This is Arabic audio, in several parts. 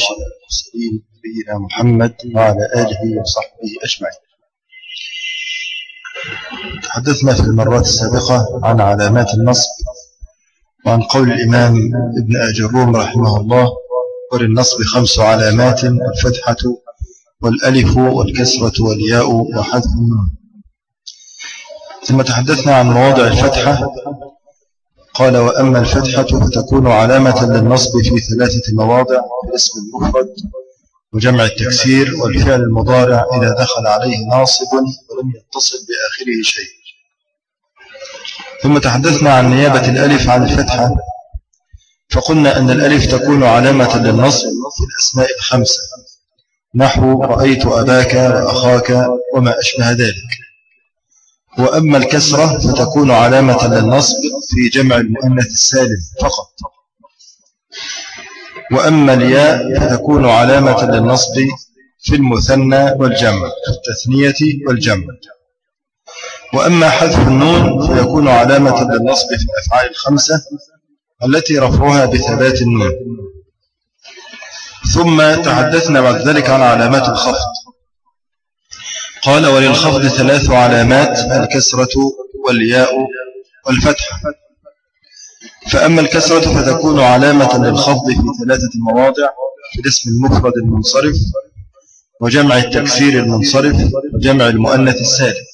أشرف المرسلين نبينا محمد وعلى آله وصحبه أجمعين. تحدثنا في المرات السابقة عن علامات النصب وعن قول الإمام ابن أجروم رحمه الله وللنصب خمس علامات الفتحة والألف والكسرة والياء وحذف النون ثم تحدثنا عن مواضع الفتحة قال وأما الفتحة فتكون علامة للنصب في ثلاثة مواضع الاسم المفرد وجمع التكسير والفعل المضارع إذا دخل عليه ناصب ولم يتصل بآخره شيء. ثم تحدثنا عن نيابة الألف عن الفتحة فقلنا أن الألف تكون علامة للنصب في الأسماء الخمسة. نحو رأيت أباك وأخاك وما أشبه ذلك. وأما الكسرة فتكون علامة للنصب في جمع المؤنث السالم فقط. وأما الياء فتكون علامة للنصب في المثنى والجمع في التثنية والجمع. وأما حذف النون فيكون علامة للنصب في الأفعال الخمسة التي رفعها بثبات النون. ثم تحدثنا بعد ذلك عن علامات الخفض. قال وللخفض ثلاث علامات الكسرة والياء والفتحة فأما الكسرة فتكون علامة للخفض في ثلاثة مواضع في الاسم المفرد المنصرف وجمع التكسير المنصرف وجمع المؤنث السالم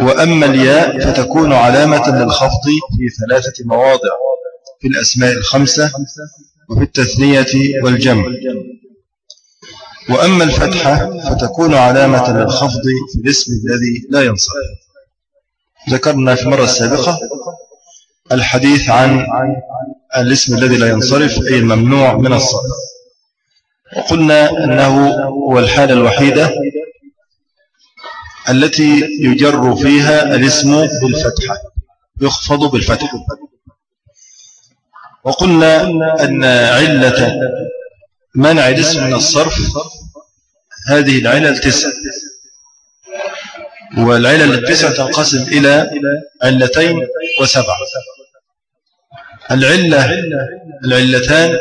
وأما الياء فتكون علامة للخفض في ثلاثة مواضع في الأسماء الخمسة وفي التثنية والجمع. وأما الفتحة فتكون علامة للخفض في الاسم الذي لا ينصرف ذكرنا في المرة السابقة الحديث عن الاسم الذي لا ينصرف أي الممنوع من الصرف. وقلنا أنه هو الحالة الوحيدة التي يجر فيها الاسم بالفتحة يخفض بالفتحة. وقلنا أن علة منع الاسم من الصرف هذه العلل تسع والعلل التسع تنقسم إلى علتين وسبع. العلة العلتان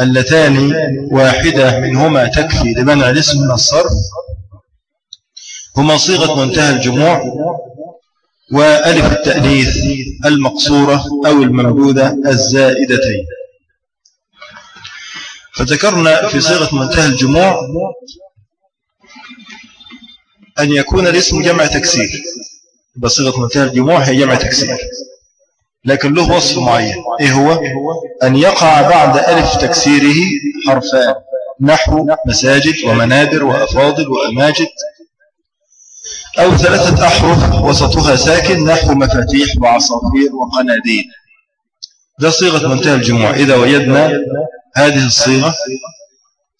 اللتان واحدة منهما تكفي لمنع الاسم من الصرف. هما صيغة منتهى الجموع وألف التأنيث المقصورة أو الممدودة الزائدتين. فذكرنا في صيغة منتهى الجموع أن يكون الاسم جمع تكسير. بصيغة منتهى الجموع هي جمع تكسير. لكن له وصف معين. إيه هو؟ أن يقع بعد ألف تكسيره حرفان. نحو مساجد ومنابر وأفاضل وأماجد أو ثلاثة أحرف وسطها ساكن نحو مفاتيح وعصافير وقناديل. ده صيغة منتهى الجموع. إذا وجدنا هذه الصيغة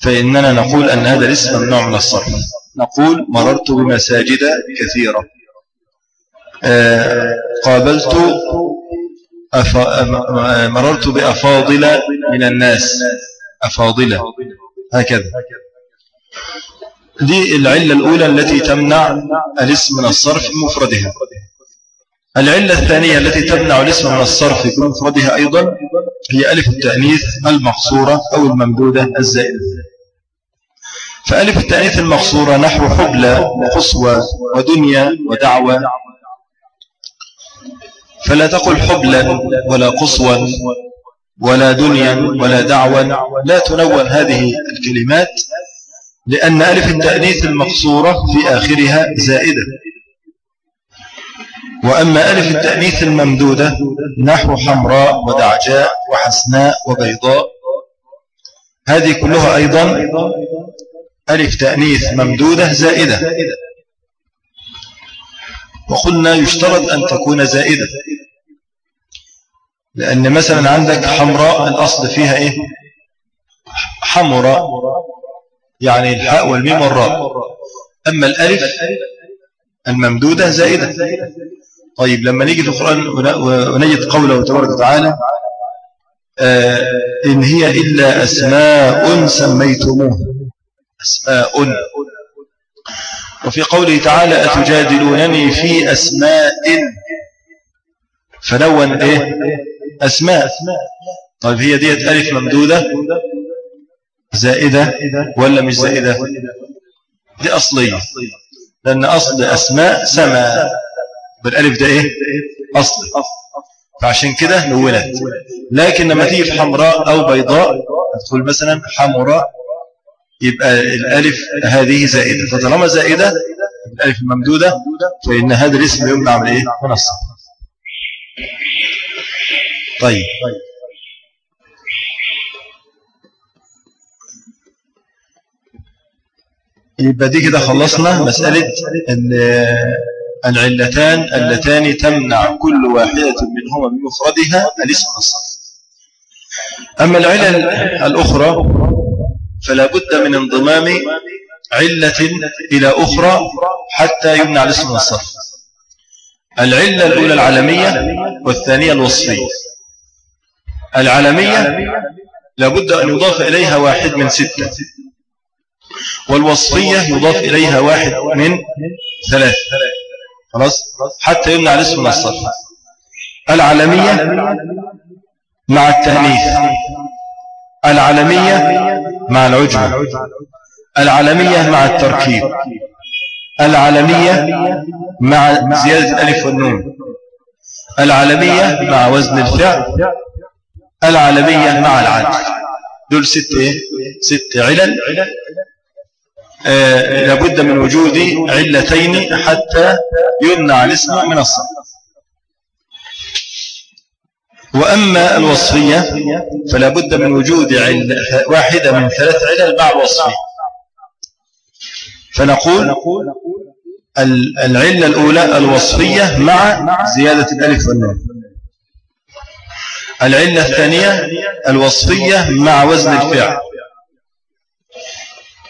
فإننا نقول أن هذا الاسم ممنوع من الصرف. نقول مررت بمساجد كثيرة. آه، قابلت مررت بأفاضل من الناس. أفاضلة هكذا. دي العلة الأولى التي تمنع الاسم من الصرف مفردها. العلة الثانية التي تمنع الاسم من الصرف بمفردها أيضا هي ألف التأنيث المقصورة أو الممدودة الزائدة فألف التأنيث المقصورة نحو حبلى وقصوى ودنيا ودعوة فلا تقل حبلا ولا قصوا ولا دنيا ولا دعوة لا تنون هذه الكلمات لأن ألف التأنيث المقصورة في آخرها زائدة. وأما ألف التأنيث الممدودة نحو حمراء ودعجاء وحسناء وبيضاء. هذه كلها أيضا ألف تأنيث ممدودة زائدة. وقلنا يشترط أن تكون زائدة. لأن مثلا عندك حمراء الأصل فيها إيه؟ حمراء يعني الحاء والميم والراء. أما الألف الممدودة زائدة. طيب لما نيجي في القرآن ونجد قوله تبارك وتعالى إن هي إلا أسماء سميتموها. أسماء. وفي قوله تعالى أتجادلونني في أسماء. فلون إيه؟ أسماء. طيب هي ديت ألف ممدودة. زائدة ولا مش زائدة؟ دي أصلية لأن أصل أسماء سما بالألف ده إيه؟ أصل. فعشان كده نولت لكن لما تيجي في حمراء أو بيضاء تقول مثلا حمراء يبقى الألف هذه زائدة. فطالما زائدة الألف الممدودة فإن هذا الاسم يمنع من إيه؟ من الصرف طيب. يبقى دي كده خلصنا مسألة العلتان اللتان تمنع كل واحدة منهما بمفردها الاسم الصرف أما العلل الأخرى فلا بد من انضمام علة إلى أخرى حتى يمنع الاسم الصرف العلة الأولى العالمية والثانية الوصفية. العالمية لابد أن يضاف إليها واحد من ستة. والوصفية يضاف إليها واحد من ثلاث خلاص؟ حتى يمنع الاسم من الصرف. العالمية مع التأنيث العالمية مع العجمة العالمية مع التركيب. العالمية مع زيادة الألف والنون. العالمية مع وزن الفعل. العالمية مع العدل. دول ست إيه؟ ست علل. لابد من وجود علتين حتى يمنع الاسم من الصرف وأما الوصفية فلا بد من وجود واحدة من ثلاث علل مع الوصفية. فنقول العلة الأولى الوصفية مع زيادة الألف والنون. العلة الثانية الوصفية مع وزن الفعل.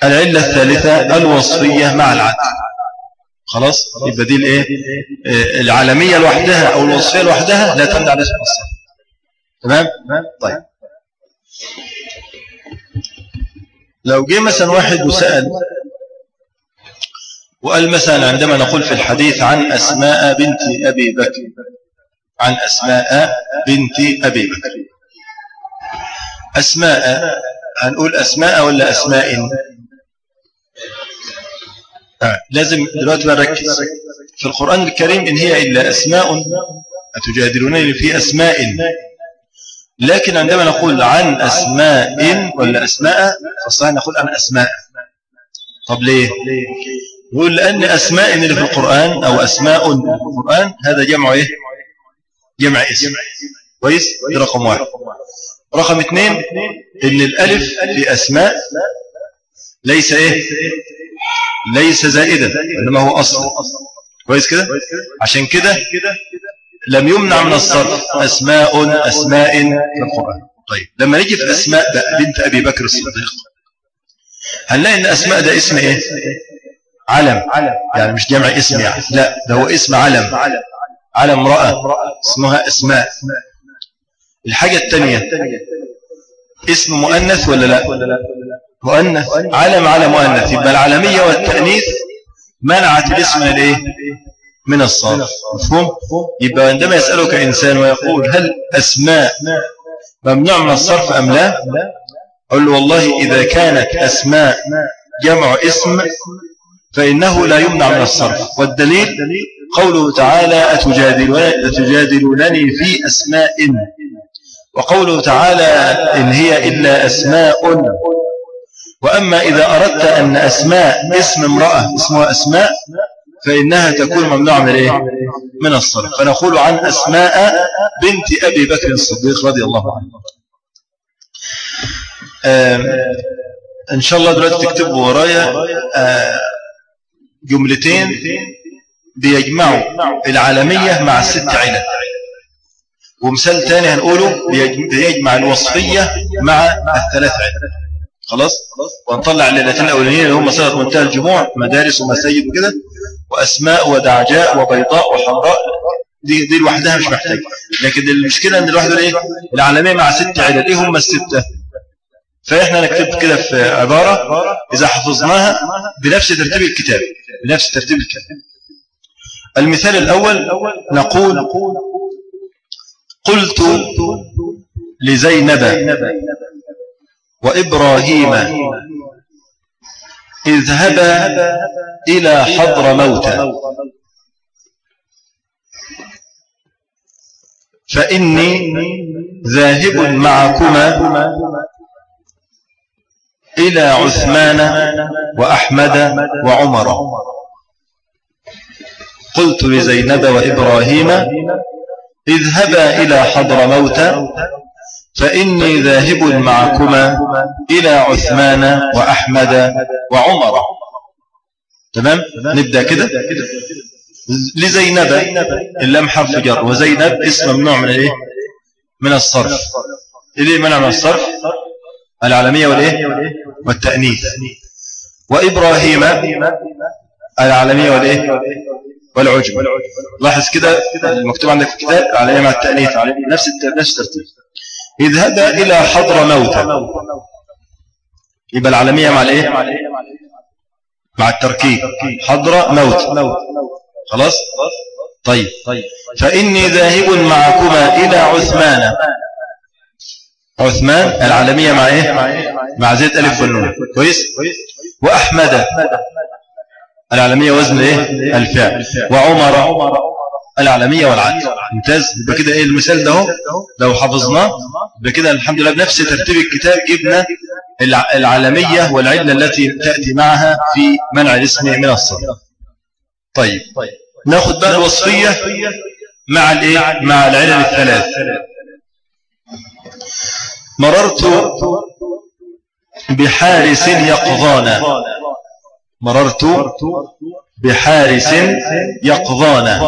العلة الثالثة الوصفية مع العدل. خلاص؟ يبقى دي الايه؟ العالمية لوحدها أو الوصفية لوحدها لا تمنع الاسم الصرف تمام؟ طيب. لو جه مثلا واحد وسأل وقال مثلا عندما نقول في الحديث عن أسماء بنت أبي بكر عن أسماء بنت أبي بكر. أسماء هنقول أسماء ولا أسماء. لازم دلوقتي نركز. في القرآن الكريم إن هي إلا أسماء أتجادلونني في أسماء. لكن عندما نقول عن أسماء ولا أسماء فصحيح نقول عن أسماء. طب ليه؟ نقول لأن أسماء اللي في القرآن أو أسماء في القرآن هذا جمع إيه؟ جمع اسم. كويس؟ دي رقم واحد. رقم اثنين إن الألف في أسماء ليس إيه؟ ليس زائدا إنما هو أصل. كويس كده؟ عشان كده لم يمنع من الصرف أسماء أسماء في القرآن. طيب لما نيجي في أسماء بنت أبي بكر الصديق. هنلاقي إن أسماء ده اسم إيه؟ علم. يعني مش جمع اسم يعني. لا ده هو اسم علم. على امرأة. اسمها أسماء. الحاجة الثانية اسم مؤنث ولا لا؟ مؤنث علم على مؤنث. يبقى العالمية والتأنيث منعت الاسم من الايه من الصرف. مفهوم؟ يبقى عندما يسألك إنسان ويقول هل أسماء ممنوع من الصرف أم لا؟ أقول له والله إذا كانت أسماء جمع اسم فإنه لا يمنع من الصرف. والدليل؟ قوله تعالى أتجادلونني في أسماء. وقوله تعالى إن هي إلا أسماء. وأما إذا أردت أن أسماء اسم امرأة اسمها أسماء فإنها تكون ممنوعة من إيه؟ من الصرف. فنقول عن أسماء بنت أبي بكر الصديق رضي الله عنه. إن شاء الله دلوقتي تكتبوا ورايا جملتين بيجمعوا العالمية مع الست علل ومثال تاني هنقوله بيجمع الوصفية مع الثلاث علل خلاص؟ ونطلع الليلتين الأولانيين اللي هم صيغة منتهى الجموع مدارس ومساجد وكده وأسماء ودعجاء وبيضاء وحمراء. دي دي لوحدها مش محتاج لكن المشكلة إن الواحدة إيه؟ العالمية مع ست علل إيه هم الستة؟ فإحنا نكتب كده في عبارة إذا حفظناها بنفس ترتيب الكتاب. بنفس ترتيب الكتاب. المثال الأول نقول قلت لزينب. وإبراهيم اذهبا إلى حضر موتى فإني ذاهب معكما إلى عثمان وأحمد وعمر. قلت لزينب وإبراهيم اذهبا إلى حضر موتى فإني ذاهب معكما إلى عثمان وأحمد وعمر. تمام؟ نبدأ كده. لزينب اللام حرف جر. وزينب اسم ممنوع من الإيه؟ من الصرف. إيه منع من الصرف؟ العالمية والإيه؟ والتأنيث. وإبراهيم العالمية والإيه؟ والعجم. لاحظ كده المكتوب عندك في الكتاب العالمية مع التأنيث. نفس نفس الترتيب اذهب إلى حضر موتى يبقى العالمية مع الإيه؟ مع التركيب. حضر موت. خلاص؟ طيب. فإني ذاهب معكما إلى عثمان. عثمان العالمية مع إيه؟ مع زيت ألف والنون. كويس؟ وأحمد العالمية وزن إيه؟ الفعل. وعمر. العالمية والعدل ممتاز. يبقى كده إيه المثال ده لو حفظناه. يبقى كده الحمد لله بنفس ترتيب الكتاب جبنا العالمية والعلة التي تأتي معها في منع الاسم من الصرف. طيب. ناخد بقى الوصفية مع الإيه؟ مع العلل الثلاث. مررت بحارس يقظان مررت بحارس يقظان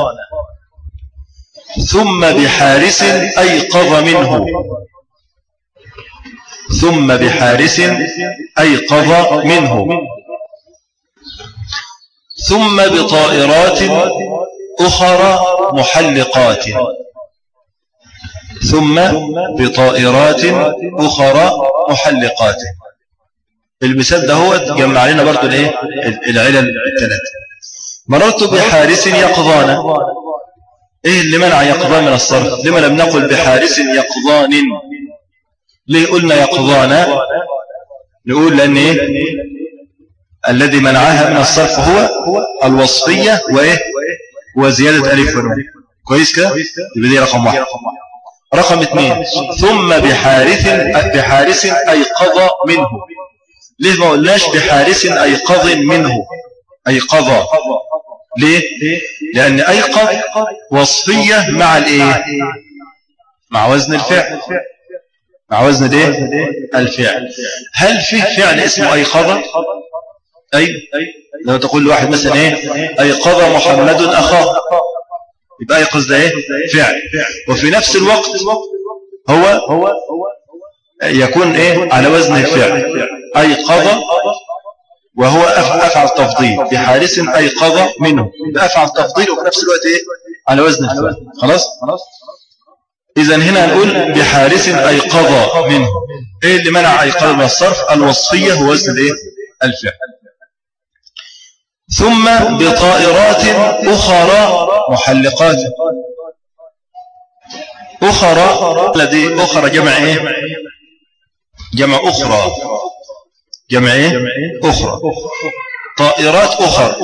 ثم بحارس أيقظ منه. ثم بحارس أيقظ منه. ثم بطائرات أخرى محلقات. ثم بطائرات أخرى محلقات. المثال ده هو جمع لنا برضو الإيه؟ العلل الثلاثة. مررت بحارس يقظان. إيه اللي منع يقظان من الصرف؟ لما لم نقل بحارس يقظان ليه قلنا يقظان نقول لأن إيه؟ الذي منعها من الصرف هو الوصفية وإيه؟ وزيادة ألف ونون. كويس كده؟ يبقى دي رقم واحد. رقم اثنين ثم بحارث بحارس أيقظ منه. ليه ما قلناش بحارس أيقظ منه؟ أيقظ. ليه؟ لأن أيقظ وصفية مع الإيه؟ مع وزن الفعل. مع وزن الإيه؟ الفعل. هل فيه فعل اسمه أيقظ؟ أي؟ لو تقول لواحد مثلا إيه؟ أيقظ محمد أخاه. يبقى أيقظ ده إيه؟ فعل. وفي نفس الوقت هو يكون إيه؟ على وزن الفعل. أيقظ وهو أفعل تفضيل بحارس أيقظ منه. أفعل تفضيل وفي نفس الوقت إيه؟ على وزن الفعل. خلاص؟ إذا هنا نقول بحارس أيقظ منه. إيه اللي منع أيقظ من الصرف؟ الوصفية هو وزن الإيه؟ الفعل. ثم بطائرات أخرى محلقات. أخرى الذي أخرى جمع إيه؟ جمع أخرى. جمع إيه أخرى. طائرات أخرى.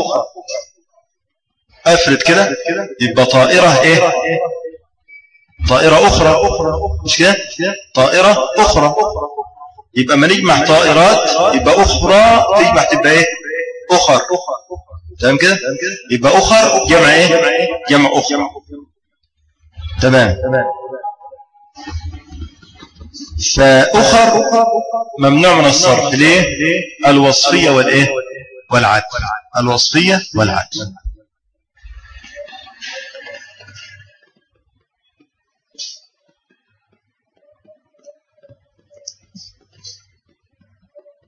أفرد كده. يبقى طائرة إيه؟ طائرة أخرى. مش كده؟ طائرة أخرى. يبقى ما نجمع طائرات يبقى أخرى تجمع تبقى إيه؟ أخر. تمام كده؟ يبقى أخر جمع إيه جمع أخر تمام. فأخر ممنوع من الصرف. ليه؟ الوصفية والإيه؟ والعدل. الوصفية والعدل.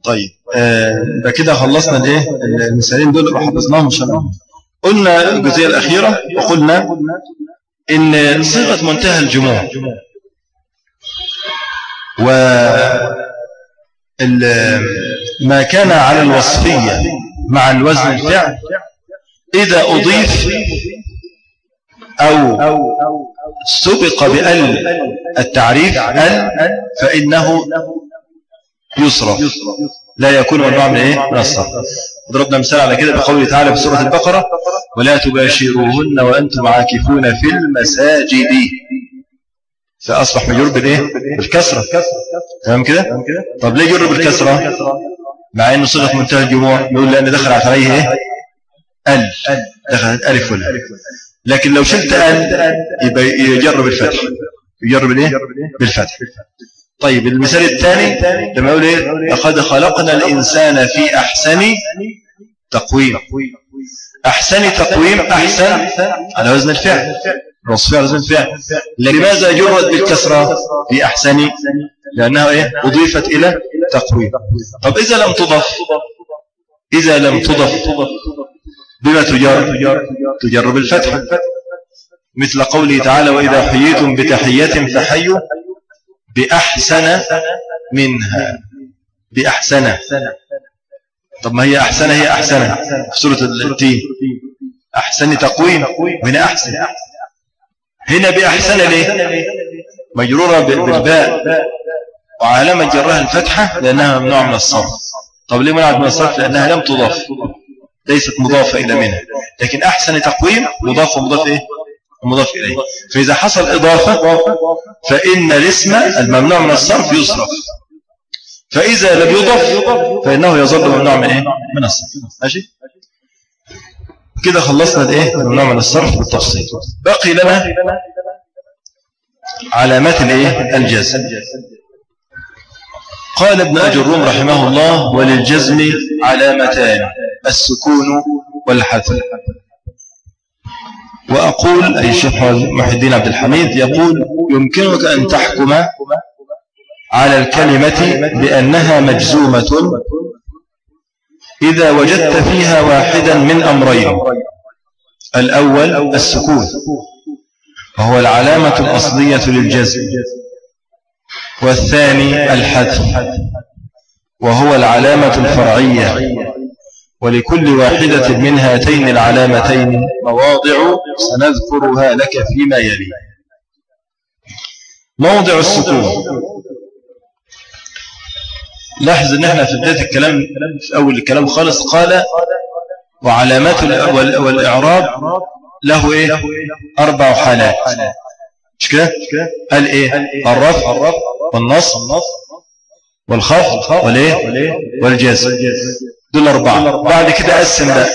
طيب آه كده خلصنا الإيه؟ المثالين دول اللي حفظناهم إن شاء الله. قلنا الجزئية الأخيرة وقلنا إن صيغة منتهى الجموع. و ما كان على الوصفية مع الوزن الفعل إذا أضيف أو سبق بال التعريف ال فإنه يصرف. لا يكون ممنوع من إيه؟ من الصرف. ضربنا مثال على كده بقوله تعالى في سورة البقرة ولا تباشروهن وأنتم عاكفون في المساجد. فأصبح مجرور بالايه بالكسرة. تمام كده؟ طب ليه جر بالكسرة؟ مع إنه صيغة منتهى الجموع يقول لأن دخل عليه إيه؟ أل. دخلت ألف ولا. لكن لو شلت أل يبقى يجرب الفتح يجرب الايه بالفتح. طيب المثال الثاني لما يقول إيه؟ لقد خلقنا الإنسان في أحسن تقويم. أحسن تقويم أحسن على وزن الفعل. وصف على وزن الفعل لماذا جرت بالكسرة في أحسن؟ لأنها إيه؟ أضيفت إلى تقويم. طب إذا لم تضف إذا لم تضف بما تجر؟ تجر بالفتح. مثل قوله تعالى وإذا حييتم بتحية فحيوا بأحسن منها. بأحسن. طب ما هي أحسن؟ هي أحسن. في سورة التين أحسن تقويم. وهنا أحسن. هنا بأحسن ليه؟ مجرورة بالباء. وعلامة جرها الفتحة لأنها ممنوع من الصرف. طب ليه منعت من الصرف؟ لأنها لم تضاف. ليست مضافة إلى منها. لكن أحسن تقويم مضاف ومضاف إيه؟ مضاف إليه. فإذا حصل إضافة فإن الاسم الممنوع من الصرف يصرف. فإذا لم يضف فإنه يظل ممنوع من إيه؟ من الصرف. ماشي؟ كده خلصنا الإيه؟ ممنوع من الصرف بالتفصيل باقي لنا علامات الإيه؟ الجزم. قال ابن أجروم رحمه الله وللجزم علامتان السكون والحذف وأقول أي الشيخ محي عبد الحميد يقول يمكنك أن تحكم على الكلمة بأنها مجزومة إذا وجدت فيها واحدا من أمرين. الأول السكون. وهو العلامة الأصلية للجزم. والثاني الحذف وهو العلامة الفرعية. ولكل واحدة من هاتين العلامتين مواضع سنذكرها لك فيما يلي. موضع السكون. لاحظ إن إحنا في بداية الكلام في أول الكلام خالص قال وعلامات والإعراب له إيه؟ أربع حالات. مش كده؟ قال إيه؟ الرفع والنصب والخفض والإيه؟ والجزم. دول أربعة. بعد كده قسم ده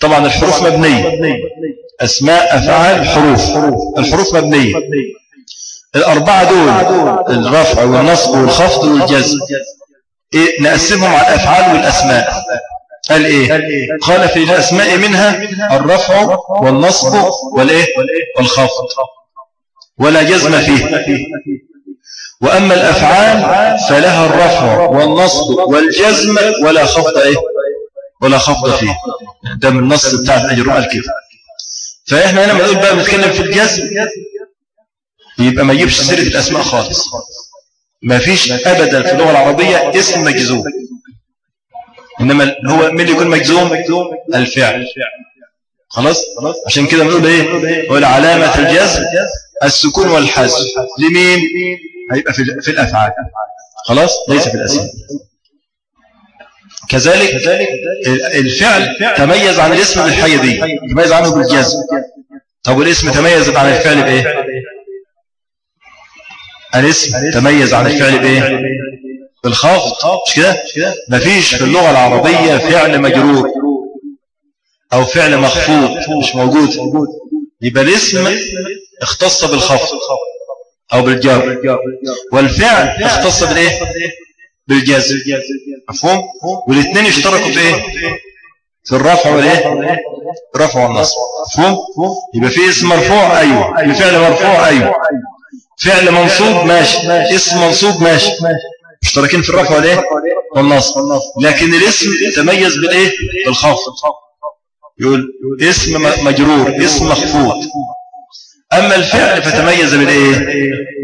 طبعا الحروف مبنية. أسماء أفعال حروف الحروف مبنية. الأربعة دول الرفع والنصب والخفض والجزم. إيه نقسمهم على الأفعال والأسماء. قال إيه؟ قال في الأسماء منها الرفع والنصب والإيه؟ والخفض. ولا جزم فيه. وأما الأفعال فلها الرفع والنصب والجزم ولا خفض إيه؟ ولا خفض فيه. ده من النص بتاع الأجر. الكيف فإحنا هنا نقول بقى بنتكلم في الجزم. يبقى ما يجيبش سيرة الأسماء خالص. ما فيش أبدا في اللغة العربية اسم مجزوم. إنما هو من يكون مجزوم؟ الفعل. خلاص؟ عشان كده بنقول إيه؟ هو علامة الجزم السكون والحذف. لمين؟ هيبقى في في الأفعال. خلاص؟ ليس في الأسماء. كذلك الفعل تميز عن الاسم بالحاجة دي. تميز عنه بالجزم. طب والاسم تميز عن الفعل بإيه؟ الاسم تميز عن الفعل بإيه؟ بالخافض مش كده؟ مفيش في اللغة العربية فعل مجرور أو فعل مخفوض مش موجود. يبقى الاسم اختص بالخفض أو بالجر. والفعل اختص بالإيه؟ بالجزم مفهوم؟ والاثنين اشتركوا في إيه؟ في الرفع والإيه؟ الرفع والنصب. مفهوم؟ يبقى في اسم مرفوع أيوه. الفعل مرفوع أيوه. فعل منصوب ماشي. اسم منصوب ماشي. مشتركين في الرفع والإيه؟ والنصب. لكن الاسم تميز بالإيه؟ بالخفض يقول اسم مجرور اسم مخفوض. أما الفعل فتميز بالإيه؟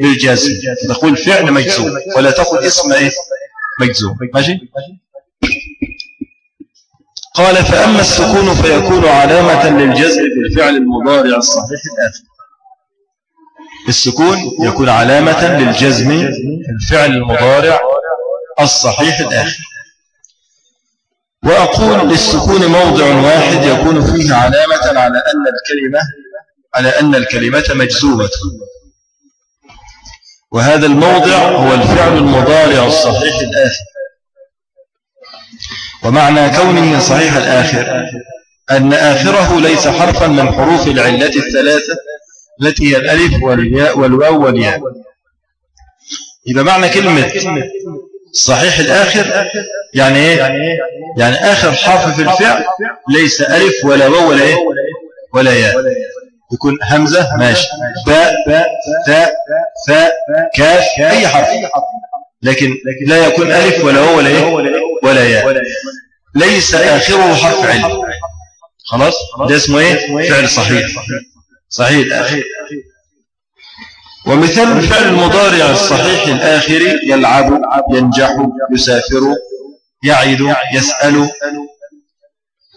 بالجزم تقول فعل مجزوم. ولا تقول اسم إيه؟ مجزوم. ماشي؟ قال فأما السكون فيكون علامة للجزم في الفعل المضارع الصحيح الآتي. السكون يكون علامة للجزم الفعل المضارع الصحيح الآخر. وأقول للسكون موضع واحد يكون فيه علامة على أن الكلمة على أن الكلمة مجزومة. وهذا الموضع هو الفعل المضارع الصحيح الآخر. ومعنى كونه صحيح الآخر أن آخره ليس حرفا من حروف العلة الثلاثة التي هي الألف والياء والواو والياء. إذا معنى كلمة صحيح الآخر يعني إيه؟ يعني آخر حرف في الفعل ليس ألف ولا واو ولا إيه؟ ولا ياء. يكون همزة ماشي. باء تاء ثاء كاف أي حرف. لكن لا يكون ألف ولا واو ولا إيه؟ ولا ياء. ليس آخره حرف علم. خلاص؟ ده اسمه إيه؟ فعل صحيح. صحيح. الآخر ومثال الفعل المضارع الصحيح الآخر يلعب ينجح يسافر يعد يسأل.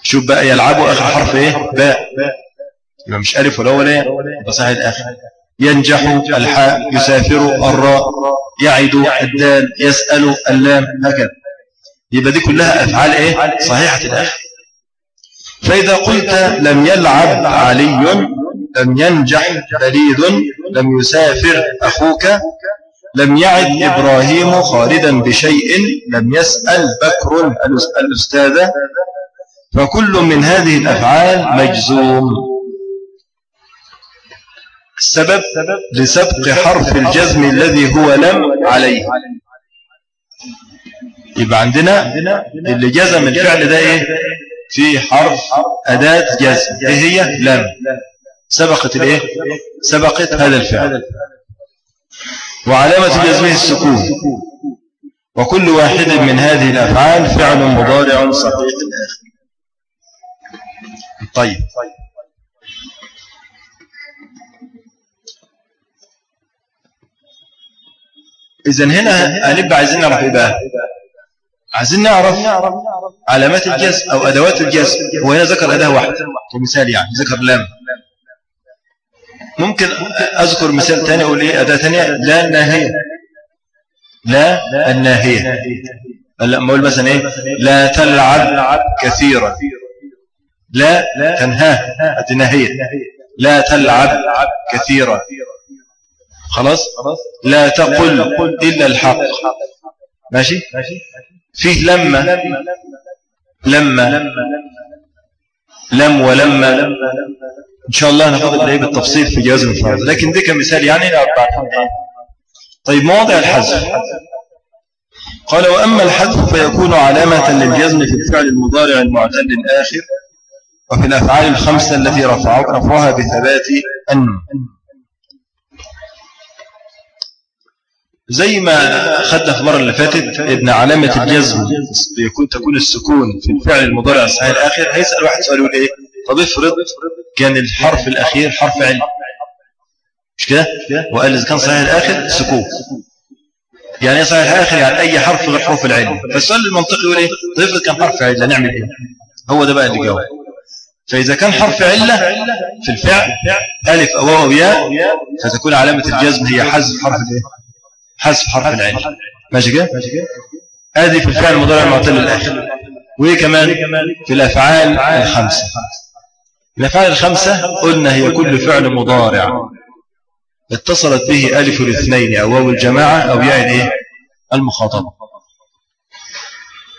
شوف بقى يلعب آخر حرف إيه؟ باء. يبقى مش ألف ولا ولا يبقى صحيح الآخر. ينجح الحاء يسافر الراء يعد الدال يسأل اللام هكذا. يبقى دي كلها أفعال إيه؟ صحيحة الآخر. فإذا قلت لم يلعب علي لم ينجح بليد لم يسافر أخوك لم يعد إبراهيم خالدا بشيء لم يسأل بكر الأستاذ. فكل من هذه الأفعال مجزوم. السبب لسبق حرف الجزم الذي هو لم عليه. يبقى عندنا اللي جزم الفعل ده إيه؟ في حرف أداة جزم. إيه هي؟ لم. سبقت الإيه؟ سبقت هذا الفعل. وعلامة جزمه السكون. وكل واحد من هذه الأفعال فعل مضارع صحيح. الآخر طيب. إذن هنا هنبقى عايزين نعرف إيه بقى؟ عايزين نعرف علامات الجزم أو أدوات الجزم. وهنا ذكر أداة واحدة. كمثال يعني ذكر لام. ممكن أذكر مثال ثاني أقول إيه؟ أداة ثانية لا الناهية لا الناهية. لما أقول مثلا إيه؟ لا تلعب كثيرا. لا تنهاه. الناهية لا تلعب كثيرا. خلاص؟ لا تقل إلا الحق. ماشي؟ فيه لما لما لم ولما إن شاء الله ناخذ الإيه بالتفصيل في جواز المفرد لكن ده كمثال يعني طيب مواضع الحذف. قال وأما الحذف فيكون علامة للجزم في الفعل المضارع المعتل الآخر وفي الأفعال الخمسة التي رفعها بثبات النون. زي ما خدنا في المرة اللي فاتت ابن علامة الجزم يكون تكون السكون في الفعل المضارع الصحيح الآخر هيسأل واحد سؤال يقول إيه؟ طب افرض كان الحرف الأخير حرف علم مش كده؟ وقال إذا كان صحيح الآخر سكون يعني إيه صحيح الآخر؟ يعني أي حرف غير حروف العلم فالسؤال المنطقي يقول إيه؟ افرض كان حرف علة نعمل إيه؟ هو ده بقى اللي جاوب. فإذا كان حرف علة في الفعل ألف أو واو ياء فتكون علامة الجزم هي حذف حرف الايه حذف حرف العين. ماشي كده؟ هذه في الفعل المضارع المعتل الآخر وإيه كمان؟ في الأفعال الخمسة. الافعال الخمسة قلنا هي كل فعل مضارع. اتصلت به ألف الاثنين أو واو الجماعة أو ياء الايه المخاطبة.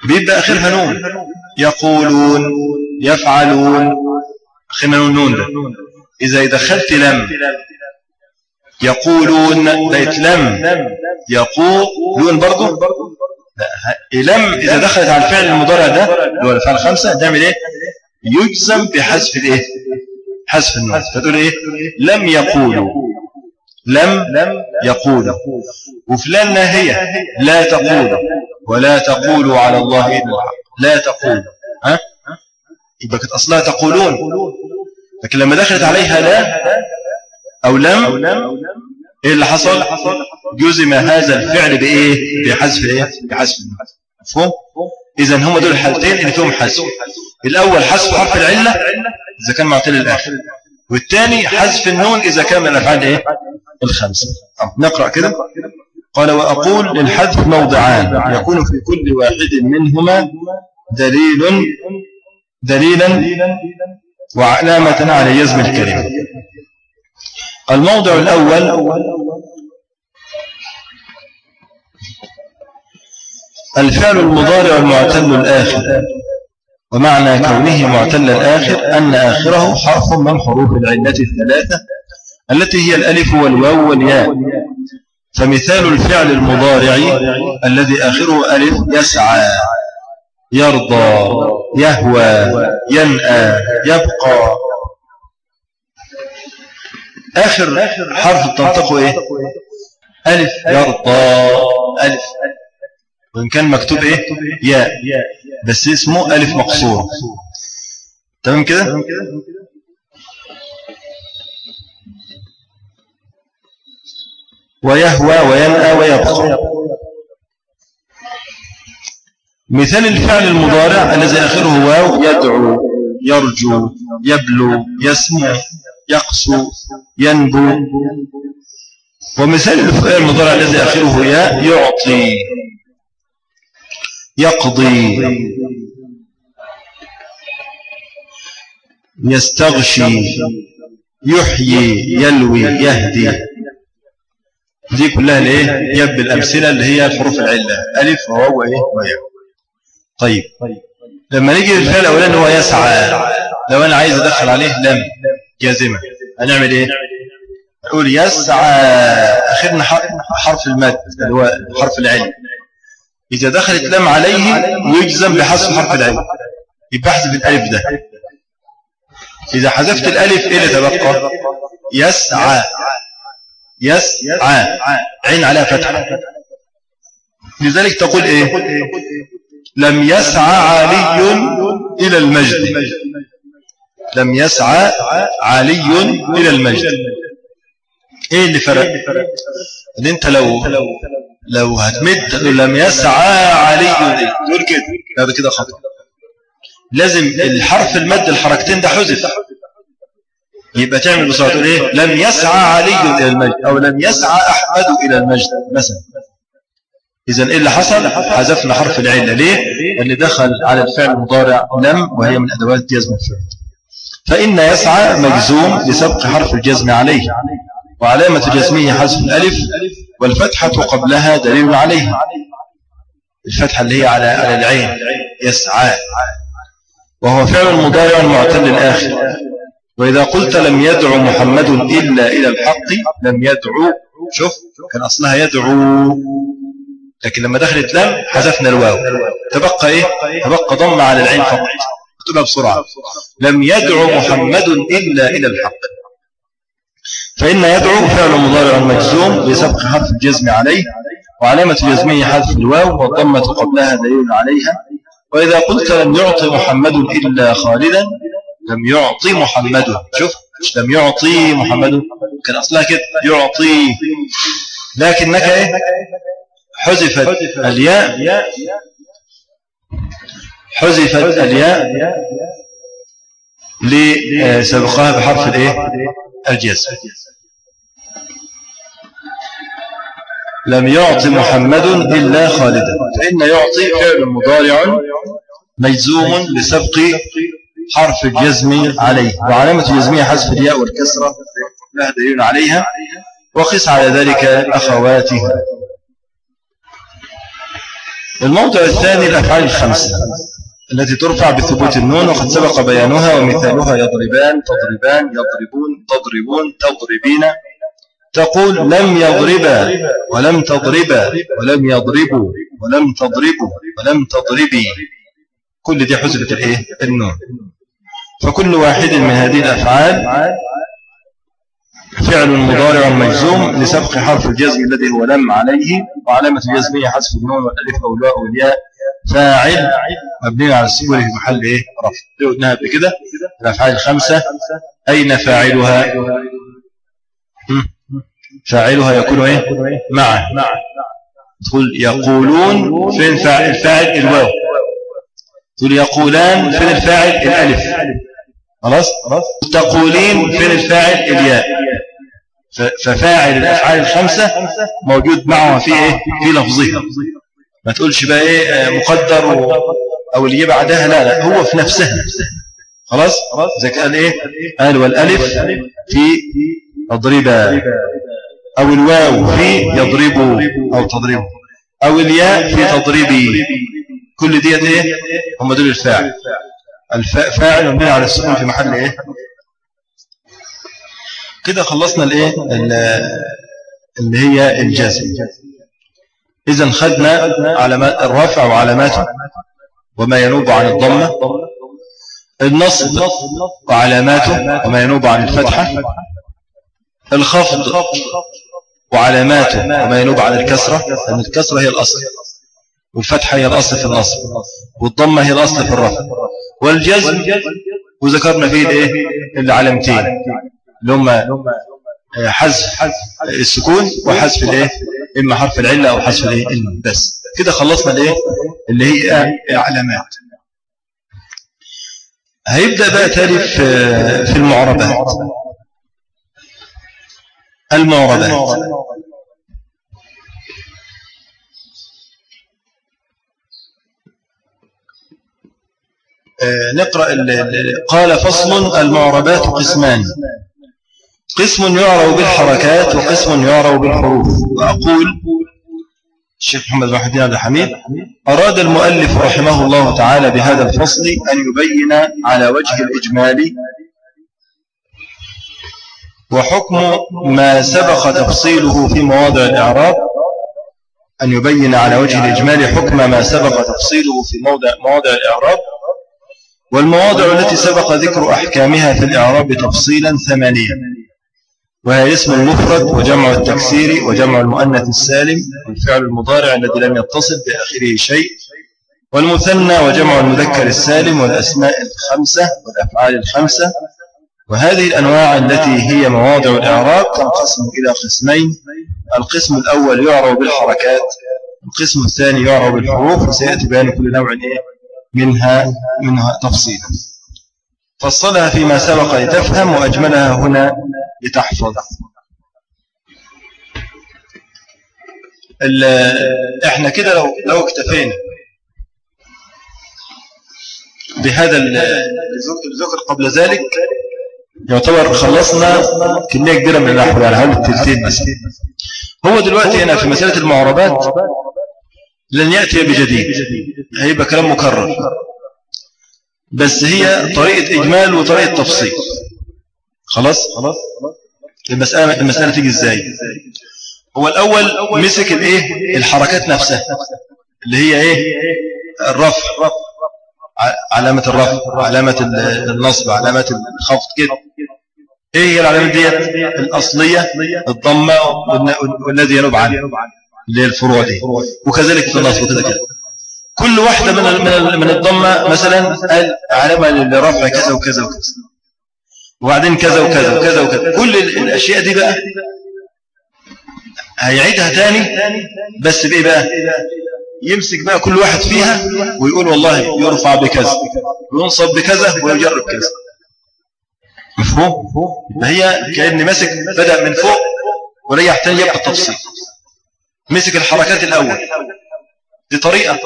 بيبدأ آخرها نون. يقولون يفعلون. آخرنا نون ده. إذا دخلت لم. يقولون لقيت لم. يقولون برضه لم إذا دخلت على الفعل المضارع ده اللي هو الفعل الخمسة تعمل إيه؟ يجزم بحذف الإيه؟ حذف النون. فتقول إيه؟ لم يقولوا. لم يقولوا. وفلان ناهية لا تقولوا ولا تقولوا على الله إلا الحق. لا تقولوا ها؟ يبقى كانت أصلها تقولون. لكن لما دخلت عليها لا أو لم إيه اللي حصل؟ جزم هذا الفعل بإيه؟ بحذف إيه؟ بحذف مفهوم؟ إذا هم دول الحالتين اللي فيهم حذف. الأول حذف حرف العلة إذا كان معطل الآخر. والثاني حذف النون إذا كان من الأفعال إيه؟ الخمسة. نقرأ كده. قال وأقول للحذف موضعان. يكون في كل واحد منهما دليل دليلا وعلامة على يزم الكلمة. الموضع الأول الفعل المضارع المعتل الآخر. ومعنى كونه معتل الآخر أن آخره حرف من حروف العلة الثلاثة التي هي الألف والواو والياء. فمثال الفعل المضارع الذي آخره ألف يسعى يرضى يهوى ينأى يبقى. آخر حرف تنطقه إيه؟ ألف يرضى ألف. وإن كان مكتوب إيه؟ ياء. بس اسمه ألف مقصور. تمام كده؟ ويهوى وينأى ويبقى. مثال الفعل المضارع الذي آخره واو يدعو يرجو يبلو يسمع يقسو ينبو. ومثال الفعل المضارع الذي آخره ياء يعطي. يقضي. يستغشي. يحيي. يلوي. يهدي. دي كلها الايه يب الأمثلة اللي هي الحروف العلة. ألف وواو وإيه؟ وياء. طيب. لما نيجي للفعل الأولاني هو يسعى. لو أنا عايز أدخل عليه لم. جازمة. هنعمل إيه؟ نقول يسعى. أخرنا حرف المد اللي هو حرف العلم. إذا دخلت لام عليه يجزم بحذف حرف العلم يبقى احذف الألف ده. إذا حذفت الألف إيه اللي تبقى يسعى. يسعى. عين عليها فتحة. لذلك تقول إيه؟ لم يسعى علي إلى المجد. لم يسعى علي إلى المجد. إيه اللي فرق؟ إن أنت لو لو هتمد لم يسعى علي. تقول كده. هذا كده خطأ. لازم الحرف المد الحركتين ده حذف. يبقى تعمل بصوت تقول إيه؟ لم يسعى علي إلى المجد أو لم يسعى أحمد إلى المجد مثلا. اذا إيه اللي حصل؟ حذفنا حرف العلة. ليه؟ اللي دخل على الفعل المضارع لم وهي من أدوات جزم الفعل. فإن يسعى مجزوم لسبق حرف الجزم عليه. وعلامة جزمه حذف الألف والفتحة قبلها دليل عليها الفتحة اللي هي على على العين. يسعى. وهو فعل مضارع معتل الآخر وإذا قلت لم يدعو محمد إلا إلى الحق لم يدعو. شوف كان أصلها يدعو. لكن لما دخلت لم حذفنا الواو. تبقى إيه؟ تبقى ضم على العين فقط. اكتبها بسرعة. لم يدعو محمد إلا إلى الحق. فإن يدعو فعل مضارع مجزوم لسبق حرف الجزم عليه وعلامة جزمه حذف الواو والضمة قبلها دليل عليها. وإذا قلت لم يعطي محمد إلا خالدا لم يعطي محمد شوف لم يعطي محمد كان أصلها كده يعطي. لكنك إيه؟ حذفت الياء. حذفت الياء لسبقها بحرف الإيه؟ الجزم. لم يعطي محمد إلا خالدا. فإن يعطي فعل مضارع مجزوم لسبق حرف الجزم عليه. وعلامة جزمية حذف الياء والكسرة لها دليل عليها. وقس على ذلك أخواتها الموضع الثاني الأفعال الخمسة التي ترفع بثبوت النون وقد سبق بيانها ومثالها يضربان تضربان يضربون تضربون تضربين. تقول لم يضربا ولم تضربا ولم يضربوا ولم تضربوا ولم تضربي كل دي حذفت الايه؟ النون. فكل واحد من هذه الأفعال فعل مضارع مجزوم لسبق حرف الجزم الذي هو لم عليه وعلامة الجزمية حذف النون والألف أو الواء والياء. فاعل مبني على السكون في محل إيه؟ رفع. دي قلناها قبل كده الأفعال الخمسة أين فاعلها؟ فاعلها يكون إيه؟ معه. تقول يقولون فين الفاعل الواو. تقول يقولان فين الفاعل الألف. خلاص؟ تقولين فين الفاعل الياء. ففاعل الأفعال الخمسة موجود معه في إيه؟ في لفظها ما تقولش بقى إيه مقدر أو اللي بعدها لا لا هو في نفسها خلاص؟ زي قال إيه؟ قال والألف في تضريب أو الواو في يضرب أو تضرب. أو الياء في تضريب كل ديت إيه؟ هم دول الفاعل الفاعل مبني على السكون في محل إيه؟ كده خلصنا الإيه؟ اللي هي الجزم. اذا خدنا علامات الرفع وعلاماته وما ينوب عن الضمة. النصب وعلاماته وما ينوب عن الفتحة. الخفض وعلاماته وما ينوب عن الكسرة لأن الكسرة هي الأصل. والفتحة هي الأصل في النصب. والضمة هي الأصل في الرفع. والجزم وذكرنا فيه الإيه؟ العلامتين. اللي هم آه، حذف السكون وحذف الإيه؟ إما حرف العلة أو حذف الإيه؟ بس. كده خلصنا الإيه؟ اللي هي علامات. هيبدأ بقى تالي في في المعربات. المعربات آه، نقرأ قال فصل المعربات قسمان. قسم يعرب بالحركات وقسم يعرب بالحروف. وأقول الشيخ محمد بن عبد الحميد أراد المؤلف رحمه الله تعالى بهذا الفصل أن يبين على وجه الإجمال وحكم ما سبق تفصيله في مواضع الإعراب أن يبين على وجه الإجمال حكم ما سبق تفصيله في موضع مواضع الإعراب. والمواضع التي سبق ذكر أحكامها في الإعراب تفصيلا ثمانيا وهي اسم المفرد وجمع التكسير وجمع المؤنث السالم والفعل المضارع الذي لم يتصل بآخره شيء. والمثنى وجمع المذكر السالم والأسماء الخمسة والأفعال الخمسة. وهذه الأنواع التي هي مواضع الإعراب تنقسم إلى قسمين. القسم الأول يعرب بالحركات القسم الثاني يعرب بالحروف وسيأتي بيان كل نوع منها منها تفصيلا. فصلها فيما سبق لتفهم وأجملها هنا لتحفظ. إحنا كده لو لو اكتفينا بهذا الذكر قبل ذلك يعتبر خلصنا كمية كبيرة من النحو يعني هل التلتين مثلا. هو دلوقتي هنا في مسألة المعربات لن يأتي بجديد هيبقى كلام مكرر. بس هي طريقة إجمال وطريقة تفصيل. خلاص؟ المسألة, المسألة تيجي إزاي؟ هو الأول مسك الإيه؟ الحركات نفسها اللي هي إيه؟ الرفع. علامة الرفع علامة النصب علامة الخفض كده. إيه هي العلامات ديت؟ الأصلية الضمة والذي ينوب عنه اللي هي الفروع دي. وكذلك في النصب كده كده. كل واحدة من من من الضمة مثلا قال علامة للرفع كذا وكذا وكذا. وبعدين كذا وكذا وكذا وكذا. كل الأشياء دي بقى هيعيدها تاني بس بإيه بقى؟ يمسك بقى كل واحد فيها ويقول والله يرفع بكذا وينصب بكذا ويجرب كذا. مفهوم؟ هي كأن ماسك بدأ من فوق وريح تاني يبقى التفصيل. مسك الحركات الأول دي طريقة.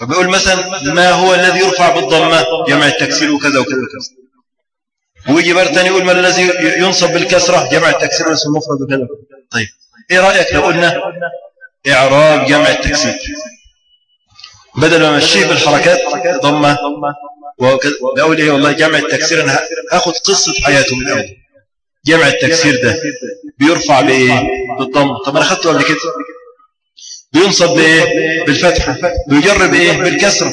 فبيقول مثلا ما هو الذي يرفع بالضمة؟ جمع التكسير وكذا وكذا وكذا. ويجي مرة ثانية يقول ما الذي ينصب بالكسرة؟ جمع التكسير والاسم المفرد وكذا. طيب إيه رأيك لو قلنا إعراب جمع التكسير بدل ما امشيه بالحركات ضمة وأقول إيه والله جمع التكسير أنا هاخد قصة حياته من الأول جمع التكسير ده بيرفع بإيه؟ بالضمة. طب أنا أخدته قبل كده؟ بينصب بإيه؟ بالفتحة. بيجرب إيه؟ بالكسرة.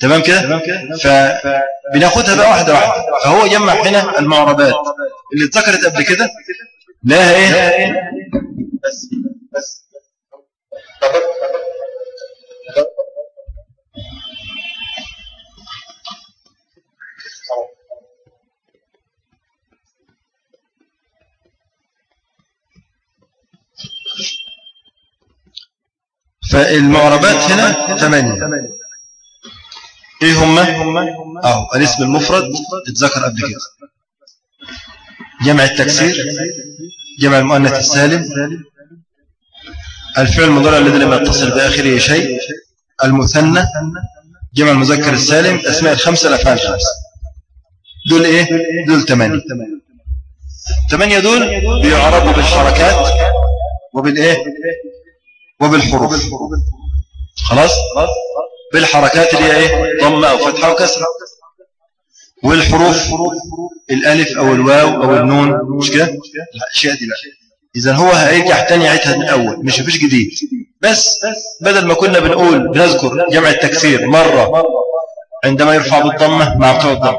تمام كده؟ فبناخدها بقى واحدة واحدة. فهو جمع هنا المعربات. اللي اتذكرت قبل كده لها إيه؟ بس. بس. فالمعربات هنا ثمانية. إيه هم؟ أهو الاسم المفرد اتذكر قبل كده. جمع التكسير جمع المؤنث السالم الفعل المضارع الذي لم يتصل بآخره شيء المثنى جمع المذكر السالم أسماء الخمسة الأفعال الخمسة دول إيه؟ دول ثمانية ثمانية دول بيعربوا بالحركات وبالإيه؟ وبالحروف خلاص؟ بالحركات اللي هي إيه؟ ضمة أو فتحة وكسرة والحروف الألف أو الواو أو النون مش كده؟ الأشياء دي لا إذا هو هيرجع تاني يعيدها من الأول مش مفيش جديد. بس بدل ما كنا بنقول بنذكر جمع التكسير مرة عندما يرفع بالضمة مع بتوع الضمة.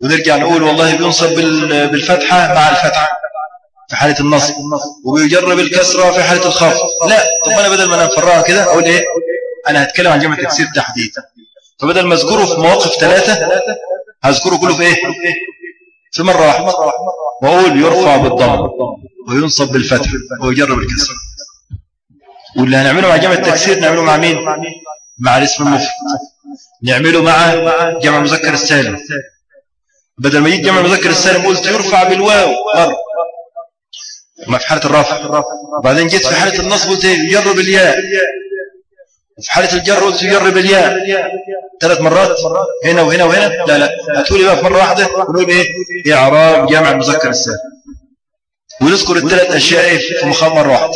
ونرجع نقول والله بينصب بالفتحة مع الفتحة في حالة النصب وبيجرب الكسرة في حالة الخفض. لا طب أنا بدل ما نفرها كده أقول إيه؟ أنا هتكلم عن جمع التكسير تحديدا. فبدل ما أذكره في مواقف ثلاثة هذكره كله في إيه؟ في مرة واحدة. وأقول يرفع بالضمة. وينصب بالفتح ويجرب الكسر. واللي هنعمله مع جمع التكسير نعمله مع مين؟ مع الاسم المفرد. نعمله مع جمع المذكر السالم. بدل ما يجي جمع المذكر السالم قلت يرفع بالواو. مرة ما في حالة الرفع. وبعدين جيت في حالة النصب قلت يجرب الياء. في حالة الجر قلت يجرب الياء. ثلاث مرات. هنا وهنا وهنا. لا لا. هتقولي بقى في مرة واحدة ونقول إيه؟ إعراب جمع المذكر السالم. ونذكر الثلاث أشياء في مخام مرة واحدة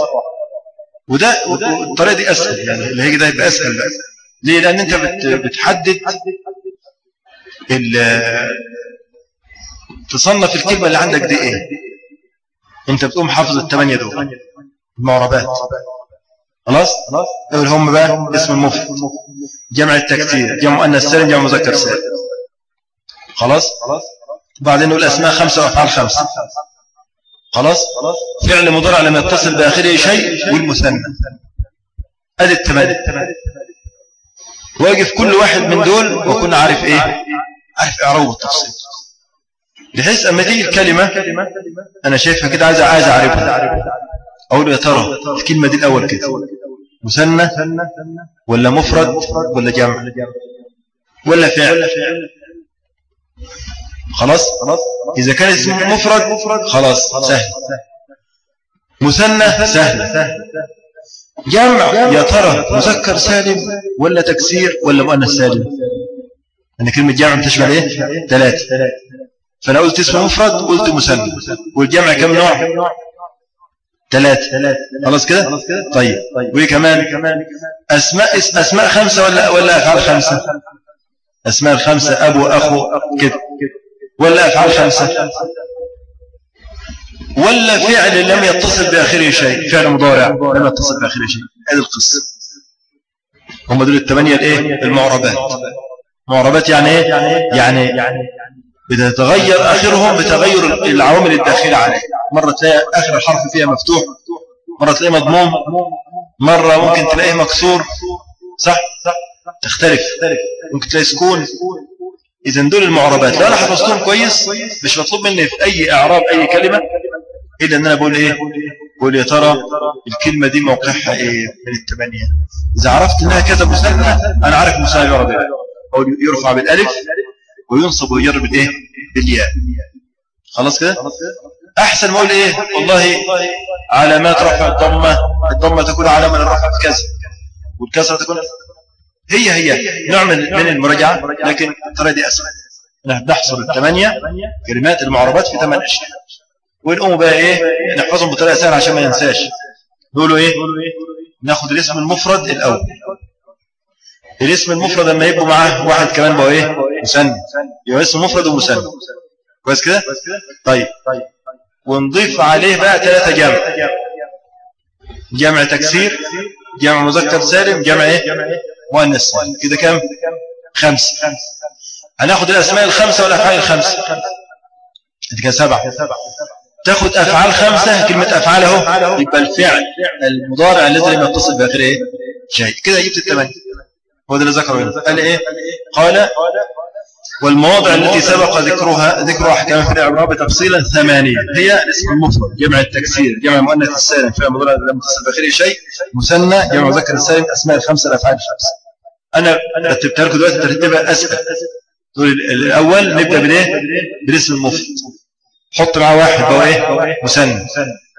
وده الطريقة دي أسهل يعني اللي هيجي ده يبقى أسهل بقى. ليه؟ لأن أنت بتحدد تصنف الكلمة اللي عندك دي إيه. أنت بتقوم حافظ الثمانية دول. المعربات. خلاص؟ دول هم بقى اسم المفرد. جمع التكتير. جمع أن السالم جمع مذكر سالم. خلاص؟ بعدين نقول أسماء خمسة وأفعال خمسة. خلاص؟ فعل مضارع لم يتصل بآخره شيء والمثنى. أدي التمادي. واقف كل واحد من دول وكون عارف إيه؟ عارف إعرابه التفصيل بحيث أما تيجي الكلمة أنا شايفها كده عايز عايز أعرفها. أقول يا ترى الكلمة دي الأول كده. مثنى ولا مفرد ولا جمع ولا فعل؟ خلاص؟ إذا كان اسم مفرد خلاص سهل. مثنى سهل. جمع يا ترى مذكر سالم ولا تكسير ولا مؤنث سالم؟ أن كلمة جمع تشمل إيه؟ ثلاثة. فأنا قلت اسم مفرد قلت مثنى. والجمع كم نوع؟ ثلاثة. خلاص كده؟ طيب. وإيه كمان؟ أسماء أسماء خمسة ولا ولا أفعال خمسة؟ أسماء الخمسة أبو أخو كده ولا أفعال خمسة. ولا فعل لم يتصل بآخره شيء. فعل مضارع لم يتصل بآخره شيء. هذه القصة هم دول الثمانية الإيه؟ المعربات. معربات يعني إيه؟ يعني بتتغير آخرهم بتغير العوامل الداخلة عليه مرة تلاقي آخر الحرف فيها مفتوح مرة تلاقيه مضموم مرة ممكن تلاقيه مكسور. صح؟ تختلف. ممكن تلاقي سكون. إذا دول المعربات لو أنا حفظتهم كويس مش مطلوب مني في أي إعراب أي كلمة إلا أن أنا بقول إيه؟ بقول يا ترى الكلمة دي موقعها إيه من الثمانية إذا عرفت أنها كذا مثنى أنا عارف مساوي عربي أو يرفع بالألف وينصب ويجر بالإيه؟ بالياء. خلاص كده؟ أحسن ما أقول إيه؟ والله علامات رفع الضمة الضمة تكون علامة للرفع بكذا والكسرة تكون هي هي. نوع من من المراجعة لكن الطريقة دي أسهل نحصر الثمانية. كلمات المعربات في ثمان أشياء. ونقوم بقى إيه؟ نحفظهم بطريقة سهلة عشان ما ننساش. نقولوا إيه؟ ناخد الاسم المفرد الأول. الاسم المفرد لما يبقوا معاه واحد كمان بقى إيه؟ مسنى يبقى اسم مفرد ومسنى كويس كده؟ طيب. ونضيف عليه بقى ثلاثة جمع. جمع تكسير جمع مذكر سالم جمع إيه؟ مؤنث. كده كام خمسة هناخد الأسماء الخمسة والأفعال الخمسة. كده كده سبعة. تاخد أفعال خمسة كلمة أفعال اهو يبقى الفعل المضارع الذي لم يتصل بآخره إيه؟ شيء كده جبت الثمانية. هو ده اللي ذكره هنا. قال إيه؟ قال والمواضع التي سبق ذكرها ذكر أحكام في الإعراب تفصيلا ثمانية هي اسم المفرد جمع التكسير جمع المؤنث السالم فعل مضارع لم يتصل بآخره شيء مثنى جمع مذكر السالم أسماء الخمسة الأفعال الخمسة أنا رتبتها لكم دلوقتي ترتيبها أسهل الأول نبدأ بالإيه؟ بالاسم المفرد. حط معاه واحد بقى إيه؟ مثنى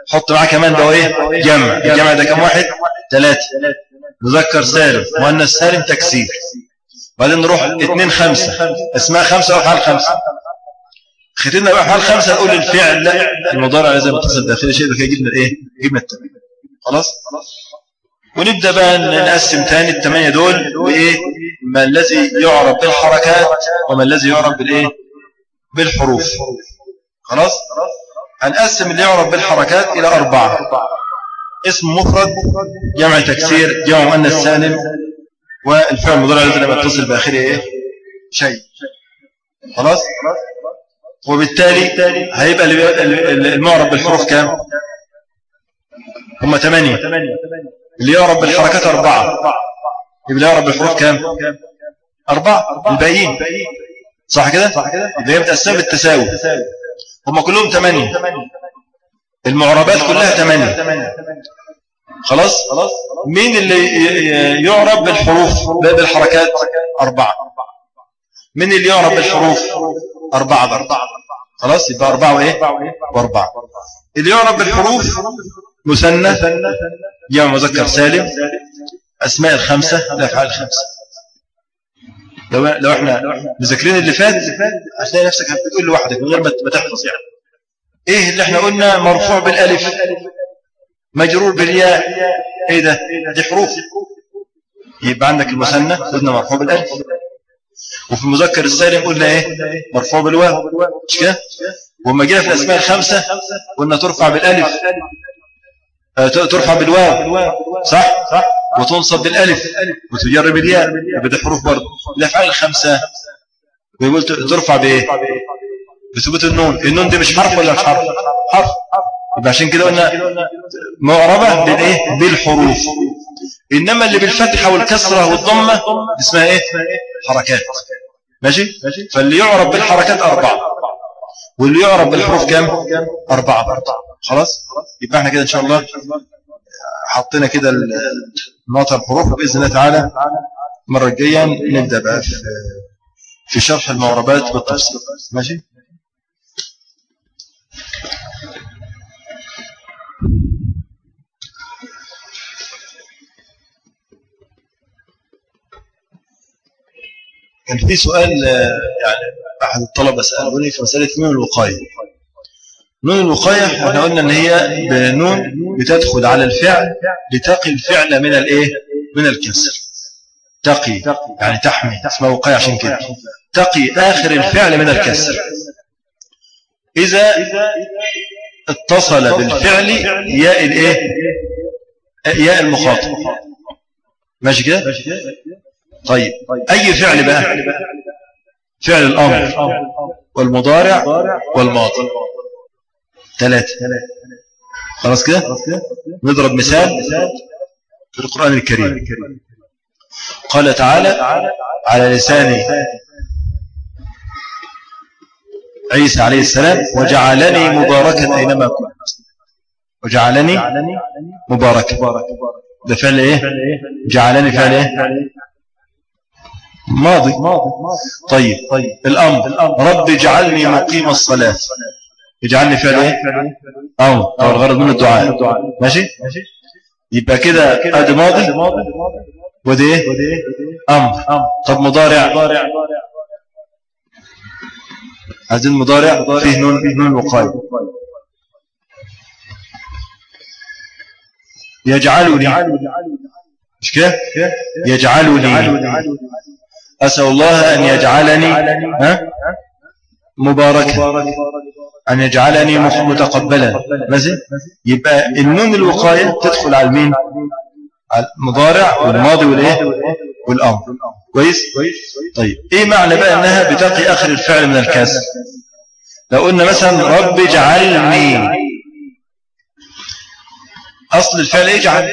حط معاه كمان بقى إيه؟ جمع. الجمع ده كم واحد؟ ثلاثة مذكر سالم مؤنث سالم تكسير. بعدين نروح اثنين خمسة. اسمها خمسة أو حال خمسة. ختمنا بقى حال خمسة نقول الفعل المضارع لازم يتصل داخل شيء بكده جبنا الايه جبنا التمانية. خلاص؟ ونبدأ بقى نقسم تاني الثمانية دول بإيه؟ ما الذي يعرف بالحركات وما الذي يعرف بالإيه؟ بالحروف. خلاص؟ هنقسم اللي يعرف بالحركات إلى أربعة. اسم مفرد جمع تكسير جمع مؤنث سالم والفعل المضارع الذي لم يتصل بآخره إيه؟ شيء. خلاص؟ وبالتالي هيبقى المعرب بالحروف كام؟ هم ثمانية. اللي يعرب بالحركات أربعة. يبقى يعرب بالحروف كام؟ أربعة. الباقيين. صح كده؟ يبقى هي متقسمة بالتساوي. هم كلهم ثمانية. المعربات كلها ثمانية. خلاص؟ مين اللي يعرب بالحروف؟ بالحركات. أربعة. مين اللي يعرب بالحروف؟ أربعة برضه خلاص يبقى أربعة وإيه؟ وأربعة. اللي يعرب بالحروف؟ مثنى. جمع مذكر سالم. أسماء الخمسة. الأفعال الخمسة لو لو إحنا مذاكرين اللي فات هتلاقي نفسك هتقول لوحدك من غير ما تحفظ يعني. إيه اللي إحنا قلنا مرفوع بالألف؟ مجرور بالياء. إيه ده؟ دي حروف. يبقى عندك المثنى. قلنا مرفوع بالألف. وفي المذكر السالم قلنا إيه؟ مرفوع بالواو. مش كده؟ وما جينا في الأسماء الخمسة قلنا ترفع بالألف. آه، ترفع بالواو. صح؟ وتنصب بالألف. وتجر بالياء. يبقى دي حروف برضه. الأفعال الخمسة. بيقول ترفع بايه بثبوت النون. النون دي مش حرف ولا مش حرف؟ حرف. يبقى عشان كده قلنا معربه بالايه بالحروف إنما اللي بالفتحة والكسرة والضمة اسمها إيه؟ حركات. ماشي؟ فاللي يعرب بالحركات أربعة. واللي يعرب بالحروف كام؟ أربعة. خلاص؟ يبقى إحنا كده إن شاء الله حطينا كده نقطة الحروف باذن الله تعالى المرة الجاية نبدأ بقى في شرح المعربات بالتفصيل. ماشي؟ كان في سؤال آه، يعني أحد الطلبة سألوني في مسألة نون الوقاية. نون الوقاية إحنا قلنا إن هي بنون بتدخل على الفعل لتقي الفعل من الإيه؟ من الكسر. تقي يعني تحمي اسمها وقاية عشان كده. تقي آخر الفعل من الكسر. إذا اتصل بالفعل ياء الايه؟ ياء المخاطب. ماشي كده؟ طيب. أي فعل بقى؟ فعل الأمر. والمضارع والماضي. ثلاثة. خلاص كده؟ نضرب مثال في القرآن الكريم. قال تعالى على لسان عيسى عليه السلام وجعلني مباركا أينما كنت. وجعلني مباركا ده فعل إيه؟ جعلني فعل إيه؟ ماضي. طيب. الأمر. رب اجعلني مقيم الصلاة. اجعلني فعل إيه؟ أو. أو الغرض من الدعاء. ماشي؟ يبقى كده أدي ماضي. ودي إيه؟ أمر. طب مضارع. عايزين مضارع فيه نون نون وقاية يجعلني. مش كده يجعلني. أسأل الله أن يجعلني ها؟ مباركا أن يجعلني متقبلا. ماشي؟ يبقى النون الوقاية تدخل على المين؟ على المضارع والماضي والإيه؟ والأمر كويس؟ طيب. إيه معنى بقى أنها بتقي آخر الفعل من الكسر لو قلنا مثلا رب اجعلني. أصل الفعل اجعل.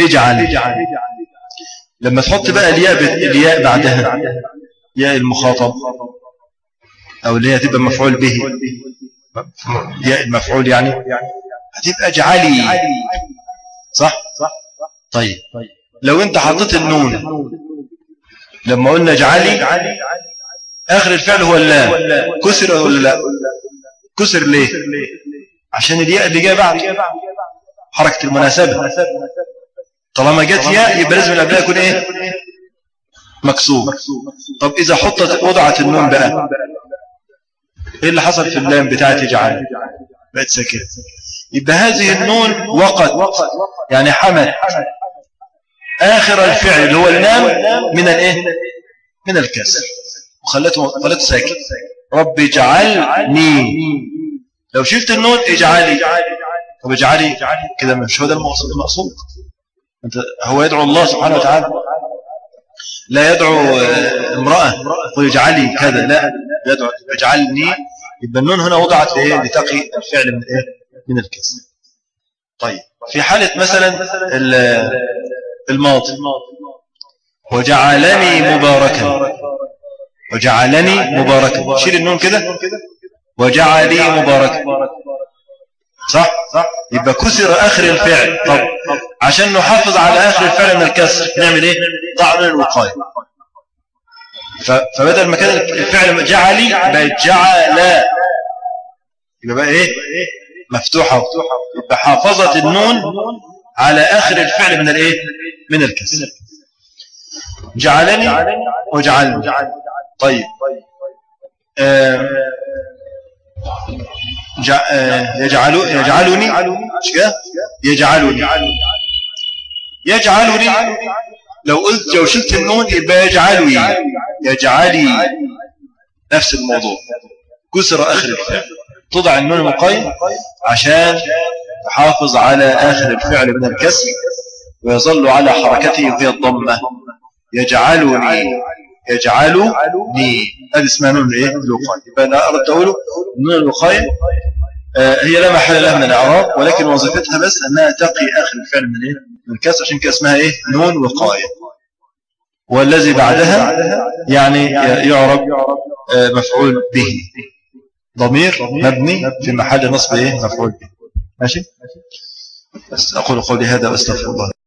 اجعل. لما تحط بقى الياء الياء بعدها ياء المخاطب أو اللي هي تبقى مفعول به. ياء المفعول يعني؟ هتبقى اجعلي. صح؟ طيب. لو انت حطيت النون لما قلنا اجعلي آخر الفعل هو اللام كسر ولا لا؟ كسر ليه؟ عشان الياء اللي جاية بعد حركة المناسبة. طالما جت ياء يبقى لازم القبلها يكون إيه؟ مكسور. طب إذا حطت وضعت النون بقى إيه اللي حصل في اللام بتاعت اجعل بقت ساكنة. يبقى هذه النون وقت يعني حمل. آخر الفعل اللي هو اللام من الإيه؟ من الكسر. وخلته خلته ساكن رب اجعلني. لو شلت النون اجعلي. طب اجعلي. كده مش هو ده المقصود انت هو يدعو الله سبحانه وتعالى. لا يدعو امرأة. ويجعلي كذا. لا. يدعو اجعلني. يبقى النون هنا وضعت لإيه؟ لتقي الفعل من إيه؟ من الكسر. طيب. في حالة مثلا الماضي وجعلني مباركا. وجعلني مباركا. شيل النون كده. وجعلي مباركا. صح؟ يبقى كسر آخر الفعل. طب عشان نحافظ على آخر الفعل من الكسر نعمل إيه؟ ضع من الوقاية فبدل ما كان الفعل جعلي بقت جعل يبقى بقى إيه؟ مفتوحة. يبقى حافظت النون. على آخر الفعل من الإيه؟ من الكسر. جعلني وجعلني. طيب. آه يجعل يجعلني. يجعلني. يجعلني. لو قلت لو شلت النون يبقى يجعلني. يجعلي نفس الموضوع. كسر آخر الفعل. تضع النون المقيم عشان تحافظ على آخر الفعل من الكسر ويظل على حركته في الضمة. يجعلني يجعلني هذه اسمها نون الايه الوقايه يبقى أنا اردت أقوله نون الوقايه آه، هي لا محل لها من الأعراب ولكن وظيفتها بس أنها تقي آخر الفعل من إيه؟ من الكسر عشان كده اسمها إيه؟ نون وقاية. والذي بعدها يعني يعرب آه، مفعول به. ضمير مبني في محل نصب إيه؟ مفعول به. ماشي؟ بس أقول قولي هذا وأستغفر الله.